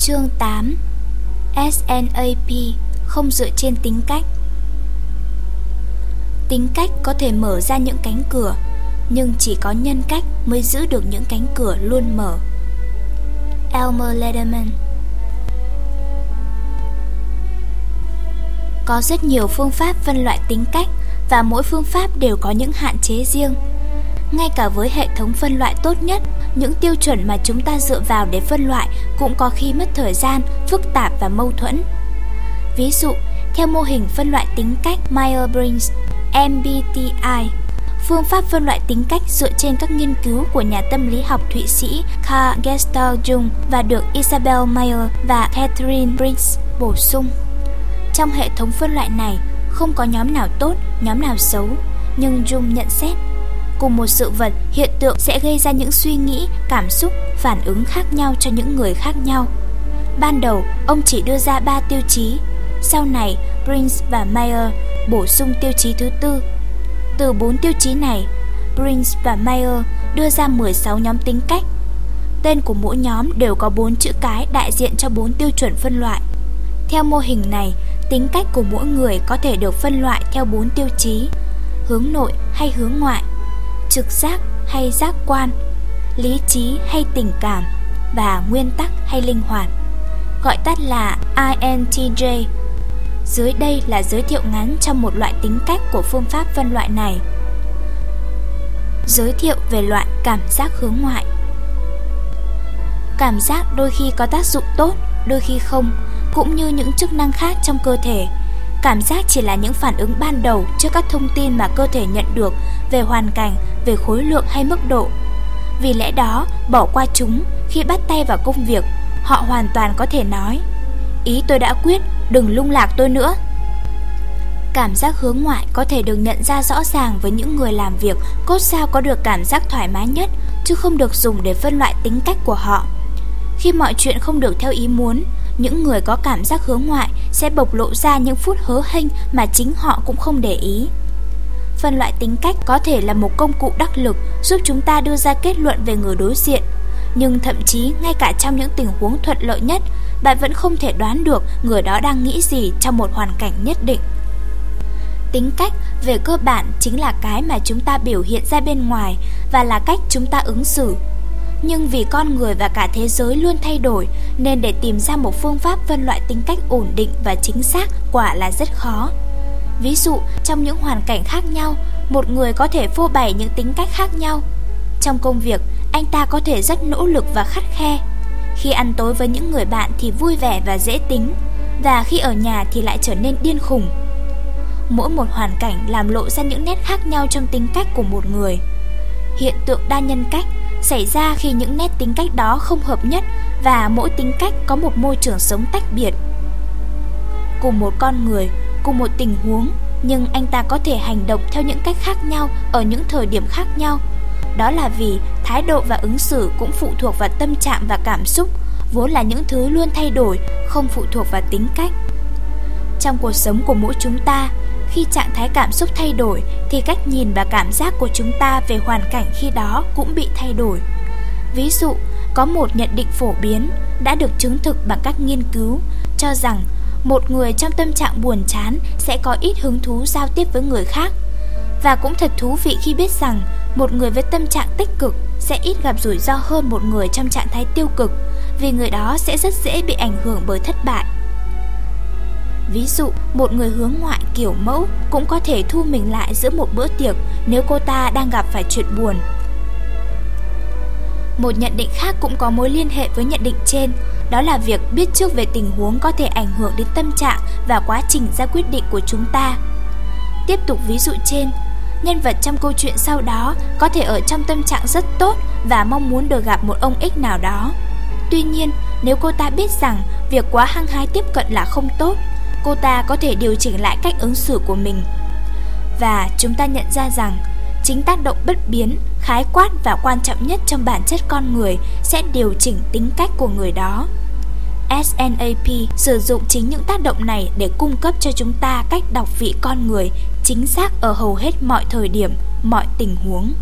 Chương 8 SNAP không dựa trên tính cách. Tính cách có thể mở ra những cánh cửa, Nhưng chỉ có nhân cách mới giữ được những cánh cửa luôn mở. Elmer Lederman. Có rất nhiều phương pháp phân loại tính cách Và mỗi phương pháp đều có những hạn chế riêng. Ngay cả với hệ thống phân loại tốt nhất những tiêu chuẩn mà chúng ta dựa vào để phân loại cũng có khi mất thời gian, phức tạp và mâu thuẫn. Ví dụ, theo mô hình phân loại tính cách Myers-Briggs MBTI, phương pháp phân loại tính cách dựa trên các nghiên cứu của nhà tâm lý học Thụy Sĩ Carl Gustav Jung và được Isabel Mayer và Catherine Briggs bổ sung. Trong hệ thống phân loại này, không có nhóm nào tốt, nhóm nào xấu, nhưng Jung nhận xét cùng một sự vật, hiện tượng sẽ gây ra những suy nghĩ, cảm xúc, phản ứng khác nhau cho những người khác nhau. Ban đầu, ông chỉ đưa ra 3 tiêu chí. Sau này, Prince và Mayer bổ sung tiêu chí thứ tư. Từ 4 tiêu chí này, Prince và Mayer đưa ra 16 nhóm tính cách. Tên của mỗi nhóm đều có 4 chữ cái đại diện cho 4 tiêu chuẩn phân loại. Theo mô hình này, tính cách của mỗi người có thể được phân loại theo 4 tiêu chí: hướng nội hay hướng ngoại, trực giác hay giác quan, lý trí hay tình cảm và nguyên tắc hay linh hoạt, gọi tắt là INTJ. Dưới đây là giới thiệu ngắn trong một loại tính cách của phương pháp phân loại này. Giới thiệu về loại cảm giác hướng ngoại. Cảm giác đôi khi có tác dụng tốt, đôi khi không, cũng như những chức năng khác trong cơ thể Cảm giác chỉ là những phản ứng ban đầu trước các thông tin mà cơ thể nhận được về hoàn cảnh, về khối lượng hay mức độ. Vì lẽ đó, bỏ qua chúng khi bắt tay vào công việc, họ hoàn toàn có thể nói Ý tôi đã quyết, đừng lung lạc tôi nữa. Cảm giác hướng ngoại có thể được nhận ra rõ ràng với những người làm việc cốt sao có được cảm giác thoải mái nhất, chứ không được dùng để phân loại tính cách của họ. Khi mọi chuyện không được theo ý muốn, những người có cảm giác hướng ngoại sẽ bộc lộ ra những phút hớ hênh mà chính họ cũng không để ý. Phân loại tính cách có thể là một công cụ đắc lực giúp chúng ta đưa ra kết luận về người đối diện. Nhưng thậm chí ngay cả trong những tình huống thuận lợi nhất, bạn vẫn không thể đoán được người đó đang nghĩ gì trong một hoàn cảnh nhất định. Tính cách về cơ bản chính là cái mà chúng ta biểu hiện ra bên ngoài và là cách chúng ta ứng xử nhưng vì con người và cả thế giới luôn thay đổi nên để tìm ra một phương pháp phân loại tính cách ổn định và chính xác quả là rất khó. Ví dụ, trong những hoàn cảnh khác nhau, một người có thể phô bày những tính cách khác nhau. Trong công việc, anh ta có thể rất nỗ lực và khắt khe. Khi ăn tối với những người bạn thì vui vẻ và dễ tính, và khi ở nhà thì lại trở nên điên khùng. Mỗi một hoàn cảnh làm lộ ra những nét khác nhau trong tính cách của một người. Hiện tượng đa nhân cách xảy ra khi những nét tính cách đó không hợp nhất và mỗi tính cách có một môi trường sống tách biệt. Cùng một con người, cùng một tình huống, nhưng anh ta có thể hành động theo những cách khác nhau ở những thời điểm khác nhau. Đó là vì thái độ và ứng xử cũng phụ thuộc vào tâm trạng và cảm xúc, vốn là những thứ luôn thay đổi, không phụ thuộc vào tính cách. Trong cuộc sống của mỗi chúng ta, khi trạng thái cảm xúc thay đổi thì cách nhìn và cảm giác của chúng ta về hoàn cảnh khi đó cũng bị thay đổi. Ví dụ, có một nhận định phổ biến đã được chứng thực bằng các nghiên cứu cho rằng một người trong tâm trạng buồn chán sẽ có ít hứng thú giao tiếp với người khác. Và cũng thật thú vị khi biết rằng một người với tâm trạng tích cực sẽ ít gặp rủi ro hơn một người trong trạng thái tiêu cực vì người đó sẽ rất dễ bị ảnh hưởng bởi thất bại. Ví dụ, một người hướng ngoại kiểu mẫu cũng có thể thu mình lại giữa một bữa tiệc nếu cô ta đang gặp phải chuyện buồn. Một nhận định khác cũng có mối liên hệ với nhận định trên, đó là việc biết trước về tình huống có thể ảnh hưởng đến tâm trạng và quá trình ra quyết định của chúng ta. Tiếp tục ví dụ trên, nhân vật trong câu chuyện sau đó có thể ở trong tâm trạng rất tốt và mong muốn được gặp một ông ích nào đó. Tuy nhiên, nếu cô ta biết rằng việc quá hăng hái tiếp cận là không tốt, cô ta có thể điều chỉnh lại cách ứng xử của mình. Và chúng ta nhận ra rằng chính tác động bất biến, khái quát và quan trọng nhất trong bản chất con người sẽ điều chỉnh tính cách của người đó. SNAP sử dụng chính những tác động này để cung cấp cho chúng ta cách đọc vị con người chính xác ở hầu hết mọi thời điểm, mọi tình huống.